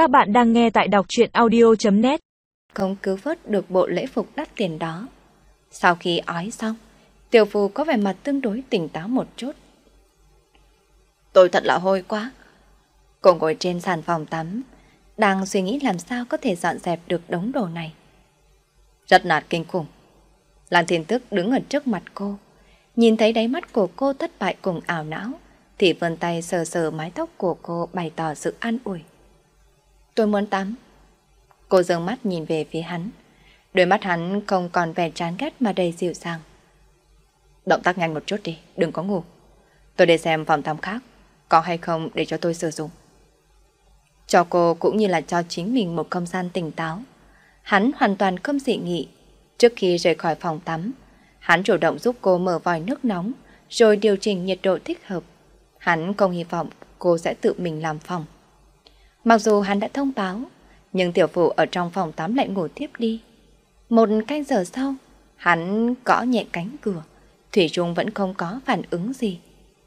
Các bạn đang nghe tại đọc truyện audio.net Không cứu vớt được bộ lễ phục đắt tiền đó. Sau khi ói xong, tiểu phù có vẻ mặt tương đối tỉnh táo một chút. Tôi thật là hôi quá. Cô ngồi trên sàn phòng tắm, đang suy nghĩ làm sao có thể dọn dẹp được đống đồ này. Rất nạt kinh khủng. Lan Thiên Tức đứng ở trước mặt cô, nhìn thấy đáy mắt của cô thất bại cùng ảo não, thì vươn tay sờ sờ mái tóc của cô bày tỏ sự an ủi. Tôi muốn tắm. Cô dừng mắt nhìn về phía hắn. Đôi mắt hắn không còn vẻ chán ghét mà đầy dịu dàng. Động tác nhanh một chút đi, đừng có ngủ. Tôi để xem phòng tắm khác, có hay không để cho tôi sử dụng. Cho cô cũng như là cho chính mình một không gian tỉnh táo. Hắn hoàn toàn không dị nghị. Trước khi rời khỏi phòng tắm, hắn chủ động giúp cô mở vòi nước nóng, rồi điều chỉnh nhiệt độ thích hợp. Hắn không hy vọng cô sẽ tự mình làm phòng. Mặc dù hắn đã thông báo, nhưng tiểu phụ ở trong phòng tắm lại ngủ tiếp đi. Một canh giờ sau, hắn gõ nhẹ cánh cửa, Thủy Trung vẫn không có phản ứng gì.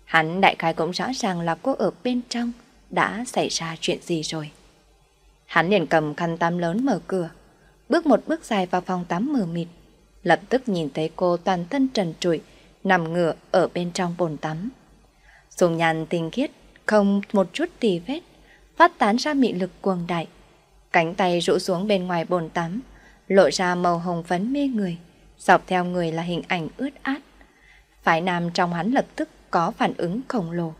Hắn đại khái cũng rõ ràng là cô ở bên trong đã xảy ra chuyện gì rồi. Hắn liền cầm khăn tắm lớn mở cửa, bước một bước dài vào phòng tắm mờ mịt, lập tức nhìn thấy cô toàn thân trần trụi, nằm ngửa ở bên trong bồn tắm. Dùng nhàn tinh khiết, không một chút tì vết, phát tán ra mị lực cuồng đại. Cánh tay rũ xuống bên ngoài bồn tắm, lộ ra màu hồng phấn mê người, dọc theo người là hình ảnh ướt át. Phái nam trong hắn lập tức có phản ứng khổng lồ.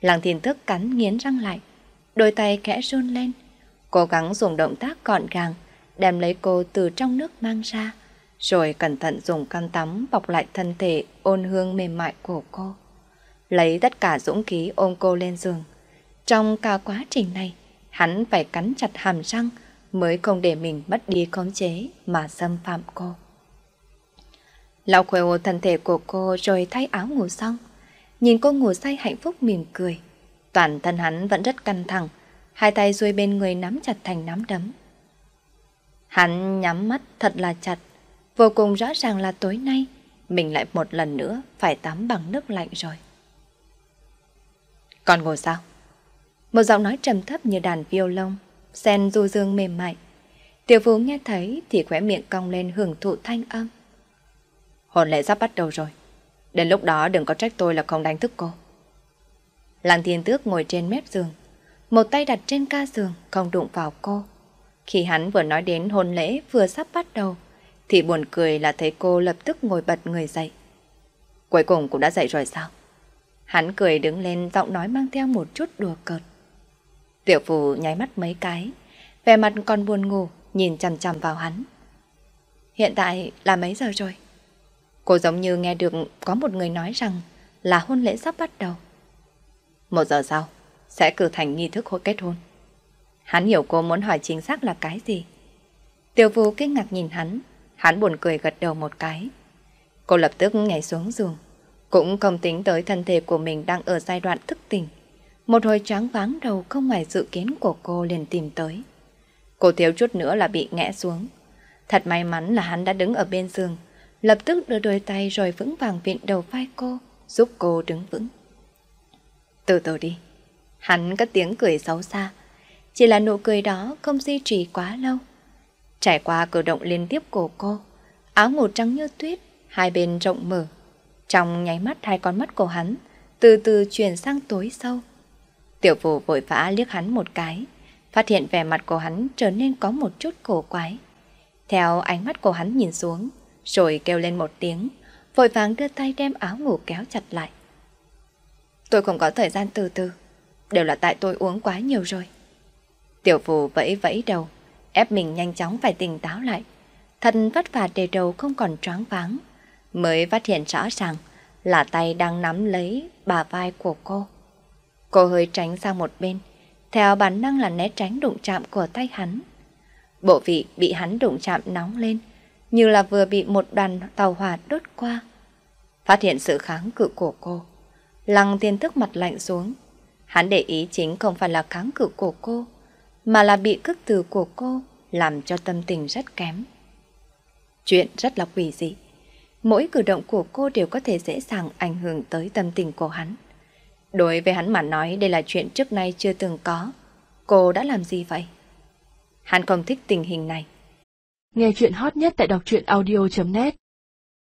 Lăng thiên thức cắn nghiến răng lại, đôi tay khẽ run lên, cố gắng dùng động tác gọn gàng, đem lấy cô từ trong nước mang ra, rồi cẩn thận dùng khăn tắm bọc lại thân thể ôn hương mềm mại của cô. Lấy tất cả dũng khí ôm cô lên giường. Trong cả quá trình này, hắn phải cắn chặt hàm răng mới không để mình mất đi khống chế mà xâm phạm cô. Lau khuỷu thân thể của cô rồi thay áo ngủ xong. Nhìn cô ngủ say hạnh phúc mỉm cười. Toàn thân hắn vẫn rất căng thẳng, hai tay duỗi bên người nắm chặt thành nắm đấm. Hắn nhắm mắt thật là chặt, vô cùng rõ ràng là tối nay mình lại một lần nữa phải tắm bằng nước lạnh rồi. Còn ngồi sao? Một giọng nói trầm thấp như đàn violon, sen du dương mềm mại. Tiểu vũ nghe thấy thì khỏe miệng cong lên hưởng thụ thanh âm. Hồn lễ sắp bắt đầu rồi. Đến lúc đó đừng có trách tôi là không đánh thức cô. Lăng thiên tước ngồi trên mép giường, một tay đặt trên ca giường không đụng vào cô. Khi hắn vừa nói đến hôn lễ vừa sắp bắt đầu, thì buồn cười là thấy cô lập tức ngồi bật người dậy. Cuối cùng cũng đã dậy rồi sao? Hắn cười đứng lên giọng nói mang theo một chút đùa cợt. Tiểu phù nháy mắt mấy cái, vẻ mặt còn buồn ngủ, nhìn chằm chằm vào hắn. Hiện tại là mấy giờ rồi? Cô giống như nghe được có một người nói rằng là hôn lễ sắp bắt đầu. Một giờ sau, sẽ cử thành nghi thức hôn kết hôn. Hắn hiểu cô muốn hỏi chính xác là cái gì. Tiểu phù kinh ngạc nhìn hắn, hắn buồn cười gật đầu một cái. Cô lập tức nhảy xuống giường, cũng không tính tới thân thể của mình đang ở giai đoạn thức tỉnh. Một hồi tráng váng đầu không ngoài dự kiến của cô liền tìm tới. Cô thiếu chút nữa là bị ngã xuống. Thật may mắn là hắn đã đứng ở bên giường, lập tức đưa đôi tay rồi vững vàng viện đầu vai cô, giúp cô đứng vững. Từ từ đi. Hắn cất tiếng cười xấu xa. Chỉ là nụ cười đó không duy trì quá lâu. Trải qua cử động liên tiếp của cô, áo ngủ trắng như tuyết, hai bên rộng mở, trong nháy mắt hai con mắt của hắn từ từ chuyển sang tối sâu. Tiểu phù vội vã liếc hắn một cái, phát hiện vẻ mặt của hắn trở nên có một chút cổ quái. Theo ánh mắt của hắn nhìn xuống, rồi kêu lên một tiếng, vội vàng đưa tay đem áo ngủ kéo chặt lại. Tôi không có thời gian từ từ, đều là tại tôi uống quá nhiều rồi. Tiểu phù vẫy vẫy đầu, ép mình nhanh chóng phải tỉnh táo lại. Thật vất vả để đầu không còn choáng váng mới phát hiện rõ ràng là tay đang nắm lấy bà vai của cô. Cô hơi tránh sang một bên, theo bản năng là né tránh đụng chạm của tay hắn. Bộ vị bị hắn đụng chạm nóng lên, như là vừa bị một đoàn tàu hỏa đốt qua. Phát hiện sự kháng cự của cô, lăng tiên thức mặt lạnh xuống. Hắn để ý chính không phải là kháng cự của cô, mà là bị cức từ của cô làm cho tâm tình rất kém. Chuyện rất là quỷ dị mỗi cử động của cô đều có thể dễ dàng ảnh hưởng tới tâm tình của hắn. Đối với hắn mà nói, đây là chuyện trước nay chưa từng có. Cô đã làm gì vậy? Hắn không thích tình hình này. Nghe chuyện hot nhất tại đọc truyện audio.net